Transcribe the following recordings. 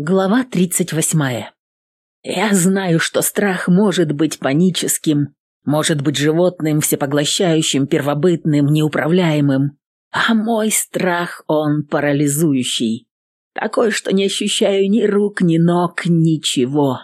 Глава 38. Я знаю, что страх может быть паническим, может быть животным, всепоглощающим, первобытным, неуправляемым. А мой страх, он парализующий. Такой, что не ощущаю ни рук, ни ног, ничего.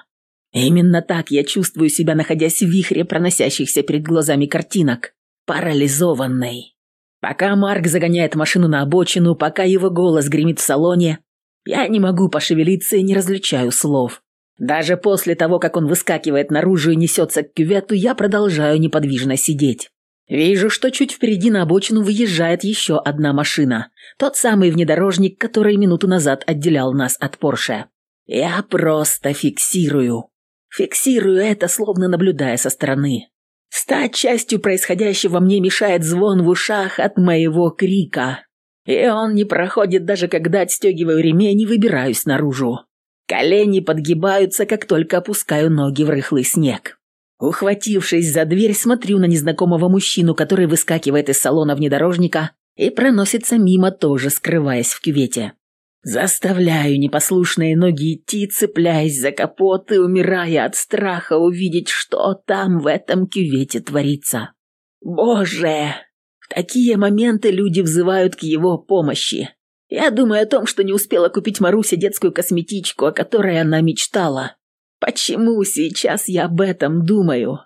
Именно так я чувствую себя, находясь в вихре проносящихся перед глазами картинок. Парализованной. Пока Марк загоняет машину на обочину, пока его голос гремит в салоне, я не могу пошевелиться и не различаю слов. Даже после того, как он выскакивает наружу и несется к кювету, я продолжаю неподвижно сидеть. Вижу, что чуть впереди на обочину выезжает еще одна машина. Тот самый внедорожник, который минуту назад отделял нас от Порше. Я просто фиксирую. Фиксирую это, словно наблюдая со стороны. Стать частью происходящего мне мешает звон в ушах от моего крика. И он не проходит даже когда отстегиваю ремень и выбираюсь наружу. Колени подгибаются, как только опускаю ноги в рыхлый снег. Ухватившись за дверь, смотрю на незнакомого мужчину, который выскакивает из салона внедорожника и проносится мимо, тоже скрываясь в кювете. Заставляю непослушные ноги идти, цепляясь за капот и умирая от страха увидеть, что там в этом кювете творится. Боже! В такие моменты люди взывают к его помощи. Я думаю о том, что не успела купить Марусе детскую косметичку, о которой она мечтала. Почему сейчас я об этом думаю?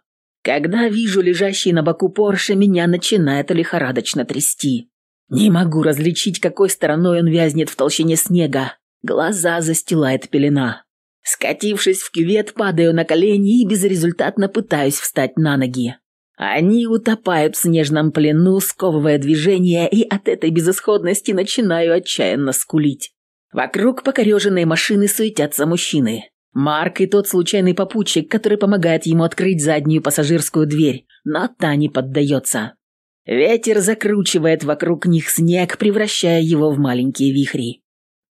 Когда вижу лежащий на боку Порше, меня начинает лихорадочно трясти. Не могу различить, какой стороной он вязнет в толщине снега. Глаза застилает пелена. Скатившись в кювет, падаю на колени и безрезультатно пытаюсь встать на ноги. Они утопают в снежном плену, сковывая движение, и от этой безысходности начинаю отчаянно скулить. Вокруг покореженной машины суетятся мужчины. Марк и тот случайный попутчик, который помогает ему открыть заднюю пассажирскую дверь, но та не поддается. Ветер закручивает вокруг них снег, превращая его в маленькие вихри.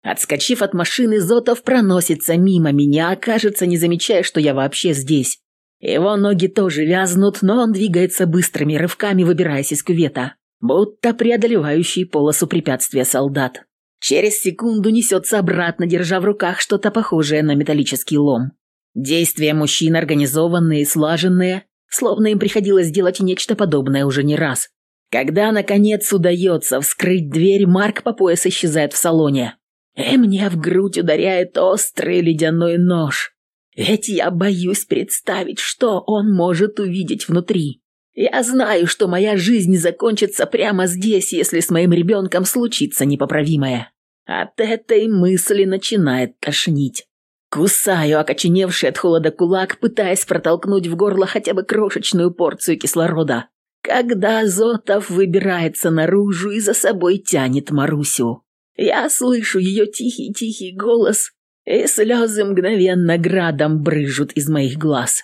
Отскочив от машины, Зотов проносится мимо меня, кажется, не замечая, что я вообще здесь. Его ноги тоже вязнут, но он двигается быстрыми рывками, выбираясь из кювета, будто преодолевающий полосу препятствия солдат. Через секунду несется обратно, держа в руках что-то похожее на металлический лом. Действия мужчин организованные, слаженные, словно им приходилось делать нечто подобное уже не раз. Когда, наконец, удается вскрыть дверь, Марк по пояс исчезает в салоне. И мне в грудь ударяет острый ледяной нож. Ведь я боюсь представить, что он может увидеть внутри. Я знаю, что моя жизнь закончится прямо здесь, если с моим ребенком случится непоправимое. От этой мысли начинает тошнить. Кусаю окоченевший от холода кулак, пытаясь протолкнуть в горло хотя бы крошечную порцию кислорода. Когда Зотов выбирается наружу и за собой тянет Марусю. Я слышу ее тихий-тихий голос и слезы мгновенно градом брыжут из моих глаз.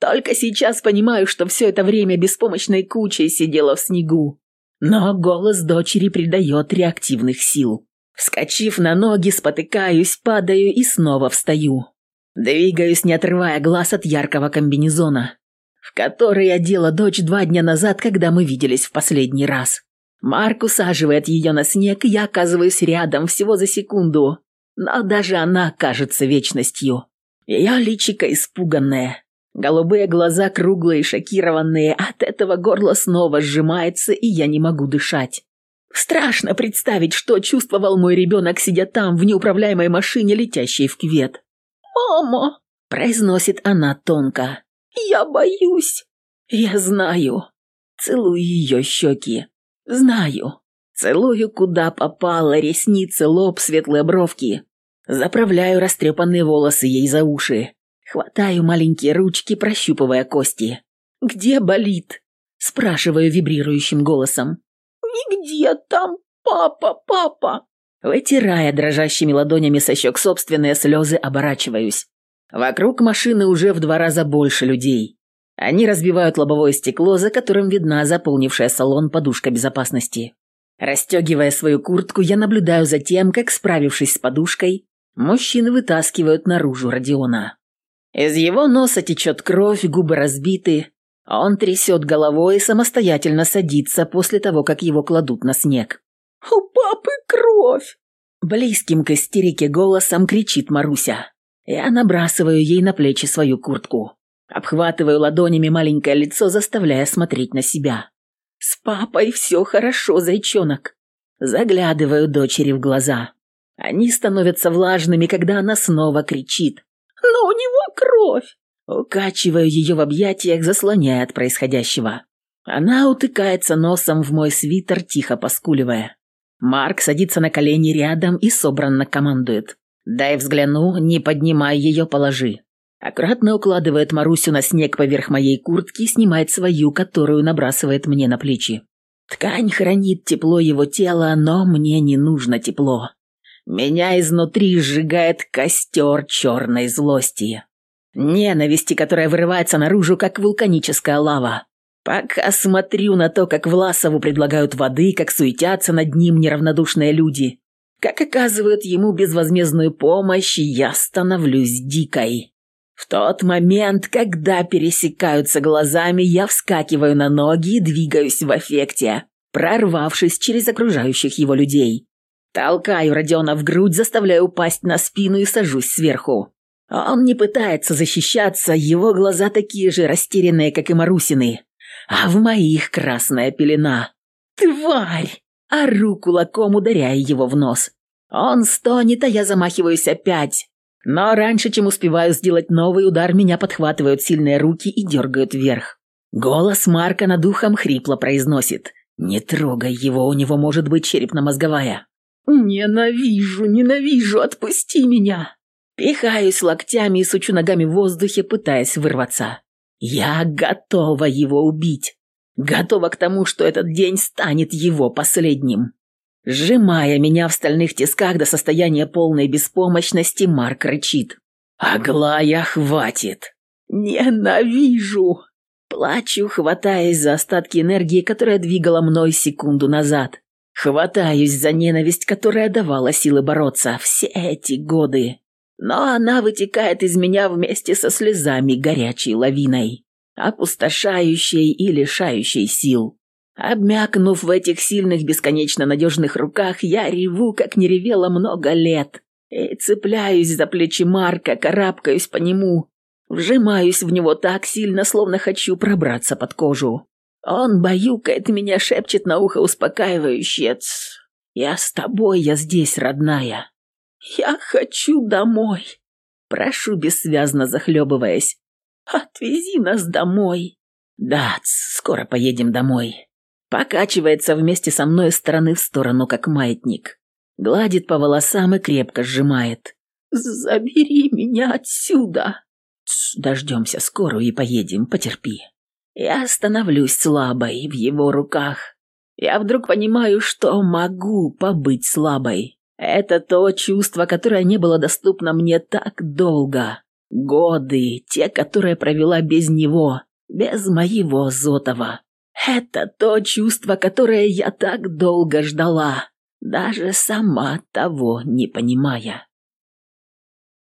Только сейчас понимаю, что все это время беспомощной кучей сидела в снегу. Но голос дочери придает реактивных сил. Вскочив на ноги, спотыкаюсь, падаю и снова встаю. Двигаюсь, не отрывая глаз от яркого комбинезона, в который одела дочь два дня назад, когда мы виделись в последний раз. Марк усаживает ее на снег, и я оказываюсь рядом всего за секунду, но даже она кажется вечностью. Ее личико испуганное, голубые глаза круглые, шокированные, от этого горло снова сжимается, и я не могу дышать. Страшно представить, что чувствовал мой ребенок, сидя там, в неуправляемой машине, летящей в квет. «Мама!» – произносит она тонко. «Я боюсь!» «Я знаю!» Целую ее щеки. «Знаю!» Целую, куда попало, ресницы, лоб, светлые бровки. Заправляю растрепанные волосы ей за уши. Хватаю маленькие ручки, прощупывая кости. «Где болит?» Спрашиваю вибрирующим голосом. «Нигде там, папа, папа!» Вытирая дрожащими ладонями со щек собственные слезы, оборачиваюсь. Вокруг машины уже в два раза больше людей. Они разбивают лобовое стекло, за которым видна заполнившая салон подушка безопасности. Расстегивая свою куртку, я наблюдаю за тем, как, справившись с подушкой, мужчины вытаскивают наружу Родиона. Из его носа течет кровь, губы разбиты, а он трясет головой и самостоятельно садится после того, как его кладут на снег. «У папы кровь!» Близким к истерике голосом кричит Маруся. Я набрасываю ей на плечи свою куртку. Обхватываю ладонями маленькое лицо, заставляя смотреть на себя. «С папой все хорошо, зайчонок». Заглядываю дочери в глаза. Они становятся влажными, когда она снова кричит. «Но у него кровь!» Укачиваю ее в объятиях, заслоняя от происходящего. Она утыкается носом в мой свитер, тихо поскуливая. Марк садится на колени рядом и собранно командует. «Дай взгляну, не поднимай ее, положи». Аккуратно укладывает Марусю на снег поверх моей куртки и снимает свою, которую набрасывает мне на плечи. Ткань хранит тепло его тела, но мне не нужно тепло. Меня изнутри сжигает костер черной злости. Ненависти, которая вырывается наружу, как вулканическая лава. Пока смотрю на то, как Власову предлагают воды, как суетятся над ним неравнодушные люди, как оказывают ему безвозмездную помощь, я становлюсь дикой. В тот момент, когда пересекаются глазами, я вскакиваю на ноги и двигаюсь в эффекте, прорвавшись через окружающих его людей. Толкаю Родиона в грудь, заставляю упасть на спину и сажусь сверху. Он не пытается защищаться, его глаза такие же растерянные, как и Марусины а в моих красная пелена. «Тварь!» Ору кулаком, ударяя его в нос. Он стонет, а я замахиваюсь опять. Но раньше, чем успеваю сделать новый удар, меня подхватывают сильные руки и дергают вверх. Голос Марка над ухом хрипло произносит. «Не трогай его, у него может быть черепно-мозговая». «Ненавижу, ненавижу, отпусти меня!» Пихаюсь локтями и сучу ногами в воздухе, пытаясь вырваться. Я готова его убить. Готова к тому, что этот день станет его последним. Сжимая меня в стальных тисках до состояния полной беспомощности, Марк рычит. «Аглая, хватит!» «Ненавижу!» Плачу, хватаясь за остатки энергии, которая двигала мной секунду назад. Хватаюсь за ненависть, которая давала силы бороться все эти годы но она вытекает из меня вместе со слезами горячей лавиной, опустошающей и лишающей сил. Обмякнув в этих сильных, бесконечно надежных руках, я реву, как не ревела много лет, и цепляюсь за плечи Марка, карабкаюсь по нему, вжимаюсь в него так сильно, словно хочу пробраться под кожу. Он баюкает меня, шепчет на ухо успокаивающее «Я с тобой, я здесь, родная». «Я хочу домой!» Прошу, бессвязно захлебываясь. «Отвези нас домой!» «Да, скоро поедем домой!» Покачивается вместе со мной из стороны в сторону, как маятник. Гладит по волосам и крепко сжимает. «Забери меня отсюда!» «Дождемся скорую и поедем, потерпи!» Я становлюсь слабой в его руках. Я вдруг понимаю, что могу побыть слабой. Это то чувство, которое не было доступно мне так долго. Годы, те, которые провела без него, без моего Зотова. Это то чувство, которое я так долго ждала, даже сама того не понимая.